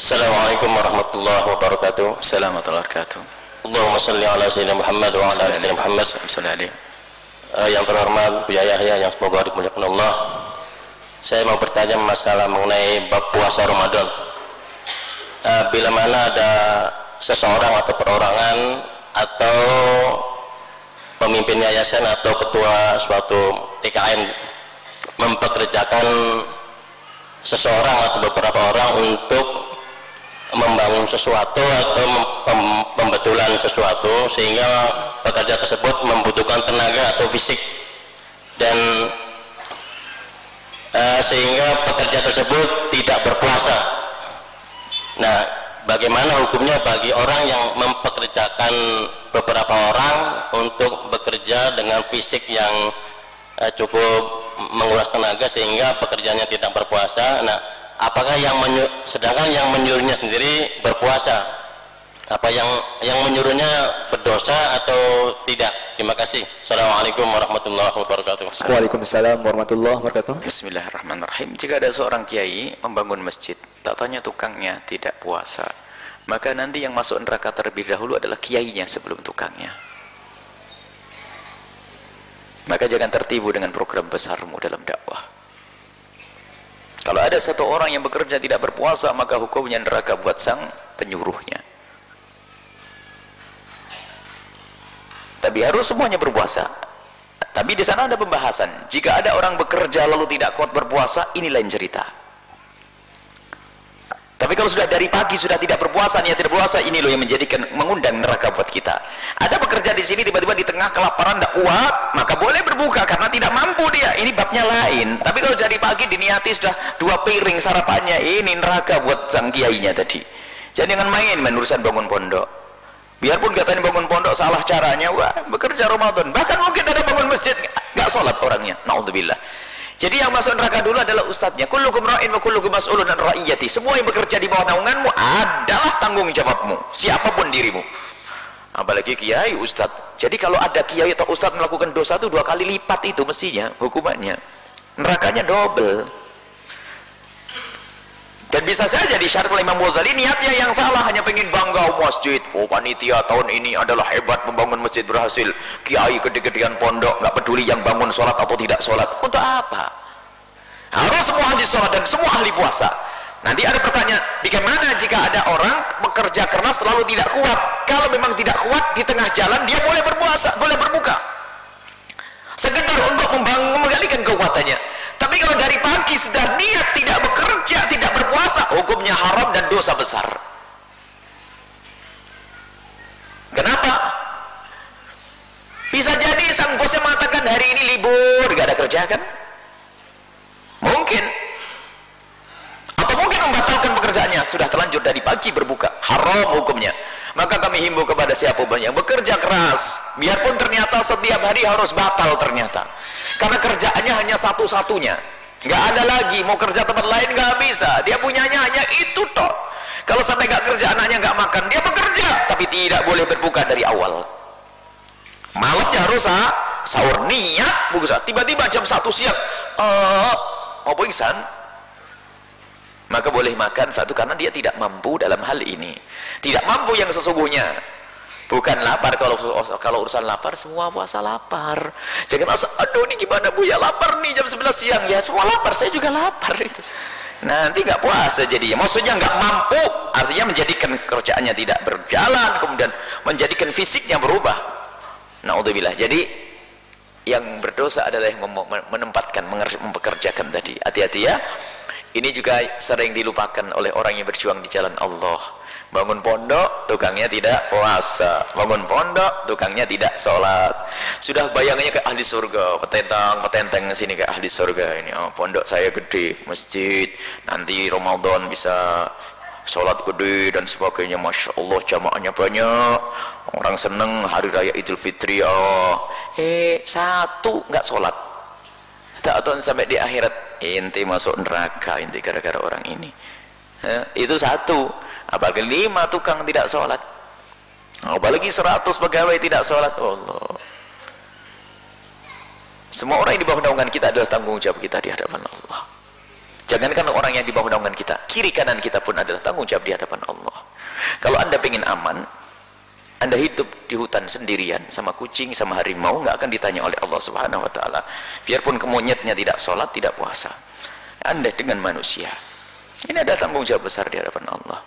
Assalamualaikum warahmatullahi wabarakatuh. Assalamualaikum warahmatullahi wabarakatuh. Allahumma salli ala Sayyidina Muhammad wa ala Sayyidina Muhammad. Sallallahu Eh, yang terhormat Buya Yahya yang semoga dimuliakan Allah. Saya mau bertanya masalah mengenai bab puasa Ramadan. Eh, bila mana ada seseorang atau perorangan atau pemimpin yayasan atau ketua suatu TKN mempekerjakan seseorang atau beberapa orang membangun sesuatu atau mem- pem- pembetulan sesuatu sehingga pekerja tersebut membutuhkan tenaga atau fisik dan eh, sehingga pekerja tersebut tidak berpuasa. Nah, bagaimana hukumnya bagi orang yang mempekerjakan beberapa orang untuk bekerja dengan fisik yang eh, cukup menguras tenaga sehingga pekerjaannya tidak berpuasa. Nah, apakah yang menyu- sedangkan yang menyuruhnya sendiri berpuasa? Apa yang yang menyuruhnya berdosa atau tidak? Terima kasih. Assalamualaikum warahmatullahi wabarakatuh. Waalaikumsalam warahmatullahi wabarakatuh. Bismillahirrahmanirrahim. Jika ada seorang kiai membangun masjid, tak tanya tukangnya tidak puasa, maka nanti yang masuk neraka terlebih dahulu adalah kiainya sebelum tukangnya. Maka jangan tertipu dengan program besarmu dalam dakwah. Kalau ada satu orang yang bekerja tidak berpuasa, maka hukumnya neraka buat sang penyuruhnya. Tapi harus semuanya berpuasa. Tapi di sana ada pembahasan. Jika ada orang bekerja lalu tidak kuat berpuasa, ini lain cerita. Kalau sudah dari pagi sudah tidak berpuasa, niat tidak berpuasa, ini loh yang menjadikan mengundang neraka buat kita. Ada pekerja di sini tiba-tiba di tengah kelaparan tidak kuat, maka boleh berbuka karena tidak mampu dia. Ini babnya lain. Tapi kalau dari pagi diniati sudah dua piring sarapannya, ini neraka buat sang kiainya tadi. Jadi jangan main main urusan bangun pondok. Biarpun katanya bangun pondok salah caranya, wah bekerja Ramadan. Bahkan mungkin ada bangun masjid nggak sholat orangnya. Naudzubillah. Jadi yang masuk neraka dulu adalah ustadznya. Kullukum ra'in wa kullukum mas'ulun an ra'iyati. Semua yang bekerja di bawah naunganmu adalah tanggung jawabmu, siapa pun dirimu. Apalagi kiai, ustadz. Jadi kalau ada kiai atau ustadz melakukan dosa itu dua kali lipat itu mestinya hukumannya. Nerakanya double. Dan bisa saja di syarat oleh Imam Ghazali niatnya yang salah hanya pengen bangga masjid. Oh panitia tahun ini adalah hebat membangun masjid berhasil. Kiai gede-gedean pondok peduli yang bangun sholat atau tidak sholat. Untuk apa? Harus semua ahli sholat dan semua ahli puasa. Nanti ada pertanyaan, bagaimana jika ada orang bekerja keras selalu tidak kuat? Kalau memang tidak kuat di tengah jalan dia boleh berpuasa, boleh berbuka. Sekedar untuk membangun menggalikan kekuatannya. Tapi kalau dari pagi sudah niat tidak bekerja, tidak berpuasa, hukumnya haram dan dosa besar. Kenapa? Bisa jadi sang bosnya kerja kan? Mungkin. Atau mungkin membatalkan pekerjaannya, sudah terlanjur dari pagi berbuka, haram hukumnya. Maka kami himbau kepada siapa pun yang bekerja keras, biarpun ternyata setiap hari harus batal ternyata. Karena kerjaannya hanya satu-satunya. Nggak ada lagi, mau kerja tempat lain nggak bisa. Dia punyanya hanya itu toh. Kalau sampai nggak kerja anaknya nggak makan, dia bekerja, tapi tidak boleh berbuka dari awal. Malamnya harus ah, sahur. Niat, bukan tiba-tiba jam satu siang, eh, mau pingsan, maka boleh makan satu karena dia tidak mampu dalam hal ini. Tidak mampu yang sesungguhnya. Bukan lapar kalau kalau urusan lapar semua puasa lapar. Jangan masa aduh ini gimana bu? Ya lapar nih jam 11 siang. Ya semua lapar. Saya juga lapar itu. Nanti nggak puasa jadi maksudnya nggak mampu artinya menjadikan kerjaannya tidak berjalan kemudian menjadikan fisiknya berubah. Naudzubillah. Jadi yang berdosa adalah yang menempatkan mempekerjakan tadi. Hati-hati ya. Ini juga sering dilupakan oleh orang yang berjuang di jalan Allah. Bangun pondok tukangnya tidak puasa. Bangun pondok tukangnya tidak sholat. Sudah bayangannya ke ahli surga. Petentang petenteng sini ke ahli surga ini. Oh, pondok saya gede masjid. Nanti Ramadan bisa sholat gede dan sebagainya. Masya Allah jamaahnya banyak. Orang seneng hari raya idul fitri. Oh eh satu nggak sholat. Tak tahu sampai di akhirat. Inti masuk neraka inti gara-gara orang ini. Ya, itu satu. Apalagi lima tukang tidak sholat. Apalagi seratus pegawai tidak sholat. Allah. Semua orang yang di bawah naungan kita adalah tanggung jawab kita di hadapan Allah. Jangankan orang yang di bawah naungan kita kiri kanan kita pun adalah tanggung jawab di hadapan Allah. Kalau anda ingin aman anda hidup di hutan sendirian sama kucing sama harimau nggak akan ditanya oleh Allah subhanahu wa ta'ala. Biarpun kemonyetnya tidak sholat tidak puasa. Anda dengan manusia. Ini ada tanggung jawab besar di hadapan Allah